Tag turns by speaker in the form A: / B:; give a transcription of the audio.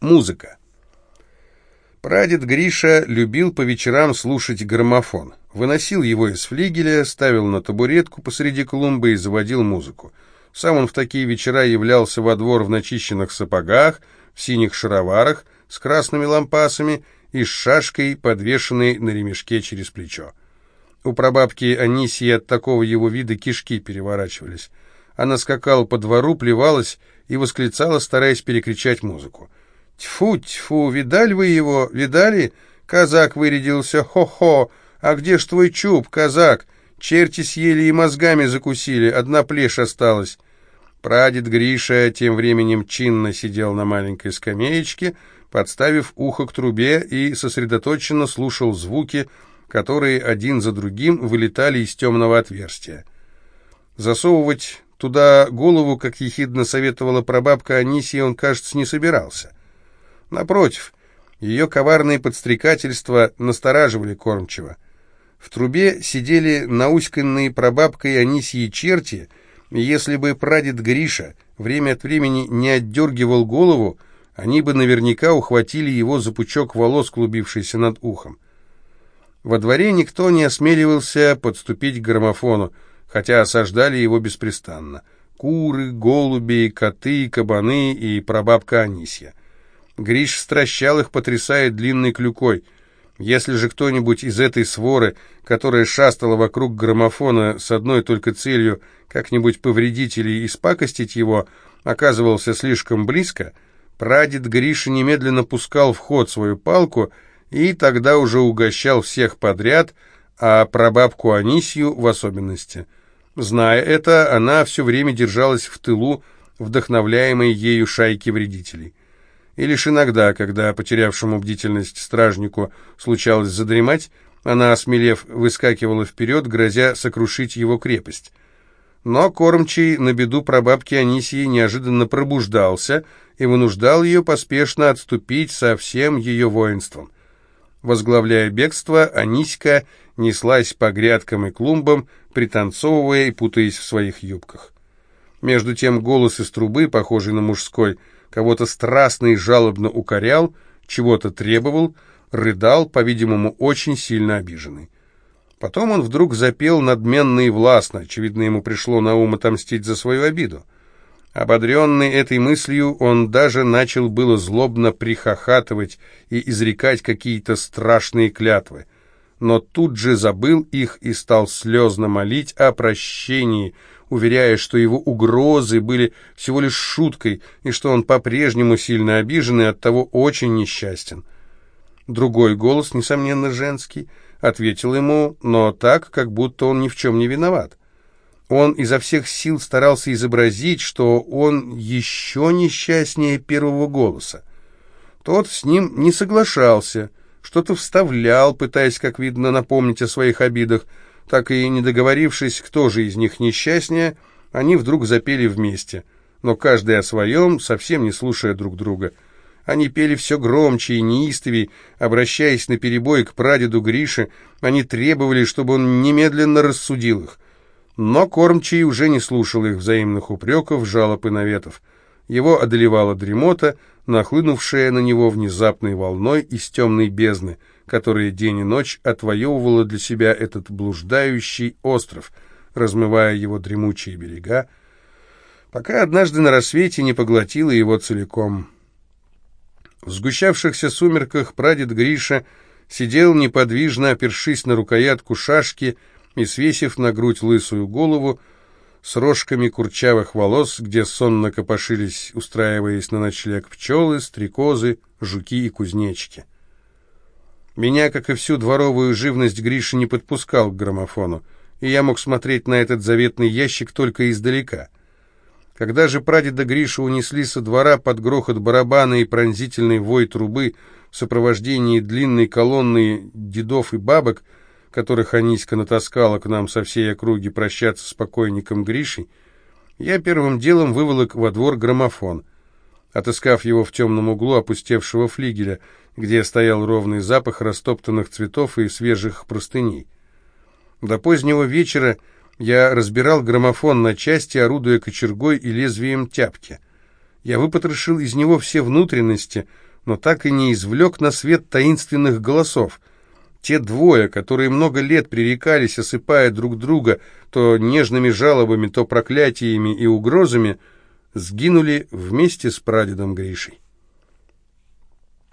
A: Музыка. Прадед Гриша любил по вечерам слушать граммофон. Выносил его из флигеля, ставил на табуретку посреди клумбы и заводил музыку. Сам он в такие вечера являлся во двор в начищенных сапогах, в синих шароварах, с красными лампасами и с шашкой, подвешенной на ремешке через плечо. У прабабки Анисии от такого его вида кишки переворачивались. Она скакала по двору, плевалась и восклицала, стараясь перекричать музыку. «Тьфу, тьфу, видали вы его, видали? Казак вырядился, хо-хо! А где ж твой чуб, казак? Черти съели и мозгами закусили, одна плешь осталась». Прадед Гриша тем временем чинно сидел на маленькой скамеечке, подставив ухо к трубе и сосредоточенно слушал звуки, которые один за другим вылетали из темного отверстия. Засовывать туда голову, как ехидно советовала прабабка Анисия, он, кажется, не собирался. Напротив, ее коварные подстрекательства настораживали кормчиво. В трубе сидели науськанные прабабкой Анисьи черти, и если бы прадед Гриша время от времени не отдергивал голову, они бы наверняка ухватили его за пучок волос, клубившийся над ухом. Во дворе никто не осмеливался подступить к граммофону, хотя осаждали его беспрестанно. Куры, голуби, коты, кабаны и прабабка Анисья. Гриш стращал их, потрясая длинной клюкой. Если же кто-нибудь из этой своры, которая шастала вокруг граммофона с одной только целью как-нибудь повредить или испакостить его, оказывался слишком близко, прадед Гриша немедленно пускал в ход свою палку и тогда уже угощал всех подряд, а прабабку Анисью в особенности. Зная это, она все время держалась в тылу, вдохновляемой ею шайки вредителей и лишь иногда, когда потерявшему бдительность стражнику случалось задремать, она, осмелев, выскакивала вперед, грозя сокрушить его крепость. Но кормчий на беду прабабки Анисии неожиданно пробуждался и вынуждал ее поспешно отступить со всем ее воинством. Возглавляя бегство, Аниська неслась по грядкам и клумбам, пританцовывая и путаясь в своих юбках. Между тем голос из трубы, похожий на мужской, кого-то страстно и жалобно укорял, чего-то требовал, рыдал, по-видимому, очень сильно обиженный. Потом он вдруг запел надменно и властно, очевидно, ему пришло на ум отомстить за свою обиду. Ободренный этой мыслью, он даже начал было злобно прихохатывать и изрекать какие-то страшные клятвы, но тут же забыл их и стал слезно молить о прощении, уверяя, что его угрозы были всего лишь шуткой и что он по-прежнему сильно обижен и оттого очень несчастен. Другой голос, несомненно женский, ответил ему, но так, как будто он ни в чем не виноват. Он изо всех сил старался изобразить, что он еще несчастнее первого голоса. Тот с ним не соглашался, что-то вставлял, пытаясь, как видно, напомнить о своих обидах, так и не договорившись, кто же из них несчастнее, они вдруг запели вместе, но каждый о своем, совсем не слушая друг друга. Они пели все громче и неистовей, обращаясь на перебой к прадеду Грише, они требовали, чтобы он немедленно рассудил их. Но кормчий уже не слушал их взаимных упреков, жалоб и наветов. Его одолевала дремота, нахлынувшая на него внезапной волной из темной бездны — которая день и ночь отвоевывала для себя этот блуждающий остров, размывая его дремучие берега, пока однажды на рассвете не поглотила его целиком. В сгущавшихся сумерках прадед Гриша сидел неподвижно, опершись на рукоятку шашки и свесив на грудь лысую голову, с рожками курчавых волос, где сонно копошились, устраиваясь на ночлег пчелы, стрекозы, жуки и кузнечики. Меня, как и всю дворовую живность, Гриша не подпускал к граммофону, и я мог смотреть на этот заветный ящик только издалека. Когда же прадеда Гриша унесли со двора под грохот барабана и пронзительный вой трубы в сопровождении длинной колонны дедов и бабок, которых Аниська натаскала к нам со всей округи прощаться с покойником Гришей, я первым делом выволок во двор граммофон. Отыскав его в темном углу опустевшего флигеля — где стоял ровный запах растоптанных цветов и свежих простыней. До позднего вечера я разбирал граммофон на части, орудуя кочергой и лезвием тяпки. Я выпотрошил из него все внутренности, но так и не извлек на свет таинственных голосов. Те двое, которые много лет пререкались, осыпая друг друга то нежными жалобами, то проклятиями и угрозами, сгинули вместе с прадедом Гришей.